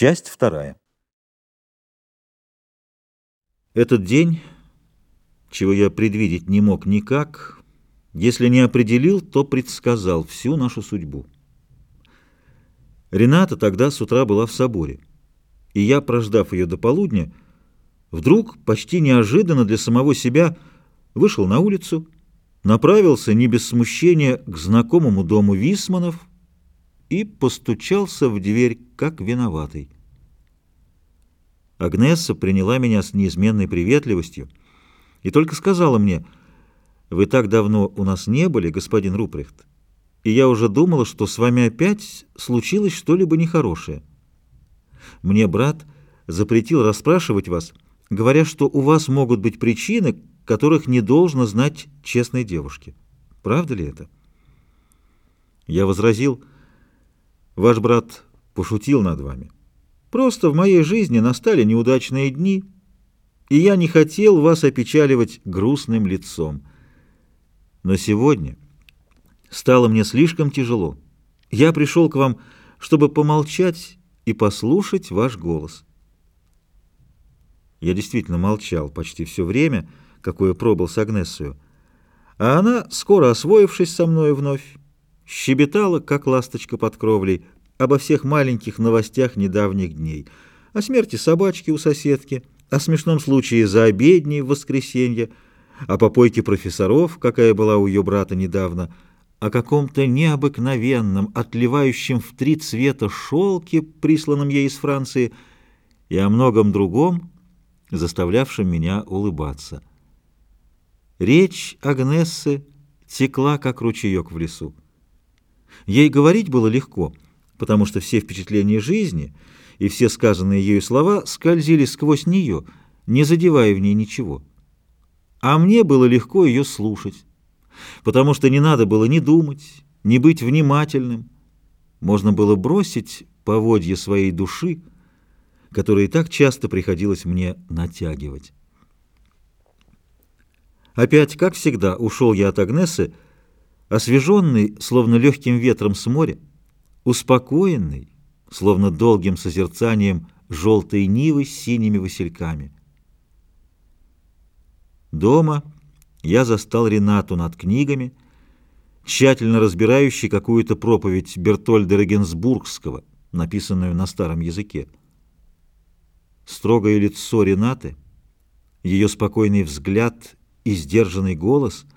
Часть вторая. Этот день, чего я предвидеть не мог никак, если не определил, то предсказал всю нашу судьбу. Рената тогда с утра была в соборе, и я, прождав ее до полудня, вдруг, почти неожиданно для самого себя, вышел на улицу, направился не без смущения к знакомому дому Висманов и постучался в дверь, как виноватый. Агнесса приняла меня с неизменной приветливостью и только сказала мне, «Вы так давно у нас не были, господин Рупрехт, и я уже думала, что с вами опять случилось что-либо нехорошее. Мне брат запретил расспрашивать вас, говоря, что у вас могут быть причины, которых не должно знать честной девушке. Правда ли это?» Я возразил, «Ваш брат пошутил над вами». Просто в моей жизни настали неудачные дни, и я не хотел вас опечаливать грустным лицом. Но сегодня стало мне слишком тяжело. Я пришел к вам, чтобы помолчать и послушать ваш голос. Я действительно молчал почти все время, какое пробыл с Агнессою, а она, скоро освоившись со мной вновь, щебетала, как ласточка под кровлей, обо всех маленьких новостях недавних дней, о смерти собачки у соседки, о смешном случае за обедней в воскресенье, о попойке профессоров, какая была у ее брата недавно, о каком-то необыкновенном, отливающем в три цвета шелке, присланном ей из Франции, и о многом другом, заставлявшем меня улыбаться. Речь Агнессы текла, как ручеек в лесу. Ей говорить было легко — потому что все впечатления жизни и все сказанные ею слова скользили сквозь нее, не задевая в ней ничего. А мне было легко ее слушать, потому что не надо было ни думать, ни быть внимательным. Можно было бросить поводье своей души, которые так часто приходилось мне натягивать. Опять, как всегда, ушел я от Агнесы, освеженный, словно легким ветром с моря, успокоенный, словно долгим созерцанием желтой нивы с синими васильками. Дома я застал Ренату над книгами, тщательно разбирающий какую-то проповедь Бертольда Регенсбургского, написанную на старом языке. Строгое лицо Ренаты, ее спокойный взгляд и сдержанный голос —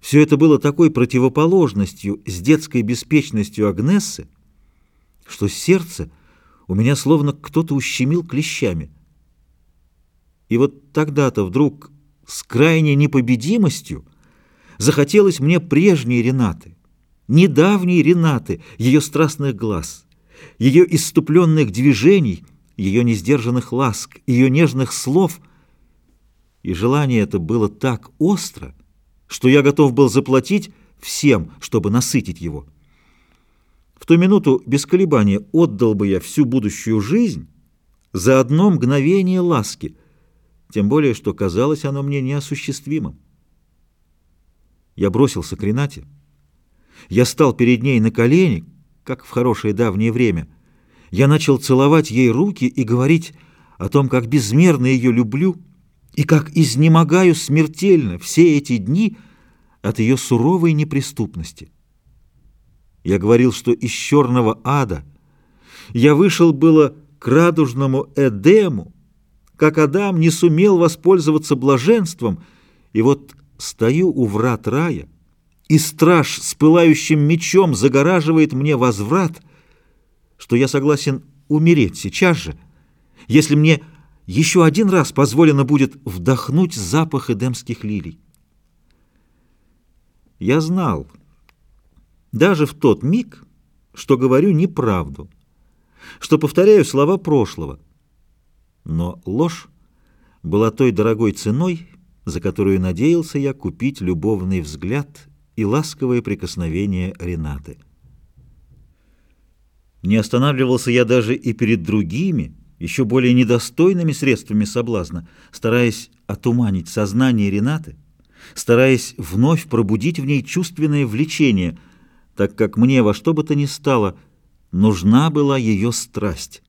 все это было такой противоположностью с детской беспечностью Агнессы, что сердце у меня словно кто-то ущемил клещами. И вот тогда-то вдруг с крайней непобедимостью захотелось мне прежней Ренаты, недавней Ренаты, ее страстных глаз, ее иступленных движений, ее несдержанных ласк, ее нежных слов. И желание это было так остро, что я готов был заплатить всем, чтобы насытить его. В ту минуту без колебания отдал бы я всю будущую жизнь за одно мгновение ласки, тем более, что казалось оно мне неосуществимым. Я бросился к Ренате. Я стал перед ней на колени, как в хорошее давнее время. Я начал целовать ей руки и говорить о том, как безмерно ее люблю, и как изнемогаю смертельно все эти дни от ее суровой неприступности. Я говорил, что из черного ада я вышел было к радужному Эдему, как Адам не сумел воспользоваться блаженством, и вот стою у врат рая, и страж с пылающим мечом загораживает мне возврат, что я согласен умереть сейчас же, если мне еще один раз позволено будет вдохнуть запах эдемских лилий. Я знал, даже в тот миг, что говорю неправду, что повторяю слова прошлого. Но ложь была той дорогой ценой, за которую надеялся я купить любовный взгляд и ласковое прикосновение Ренаты. Не останавливался я даже и перед другими, еще более недостойными средствами соблазна, стараясь отуманить сознание Ренаты, стараясь вновь пробудить в ней чувственное влечение, так как мне во что бы то ни стало нужна была ее страсть.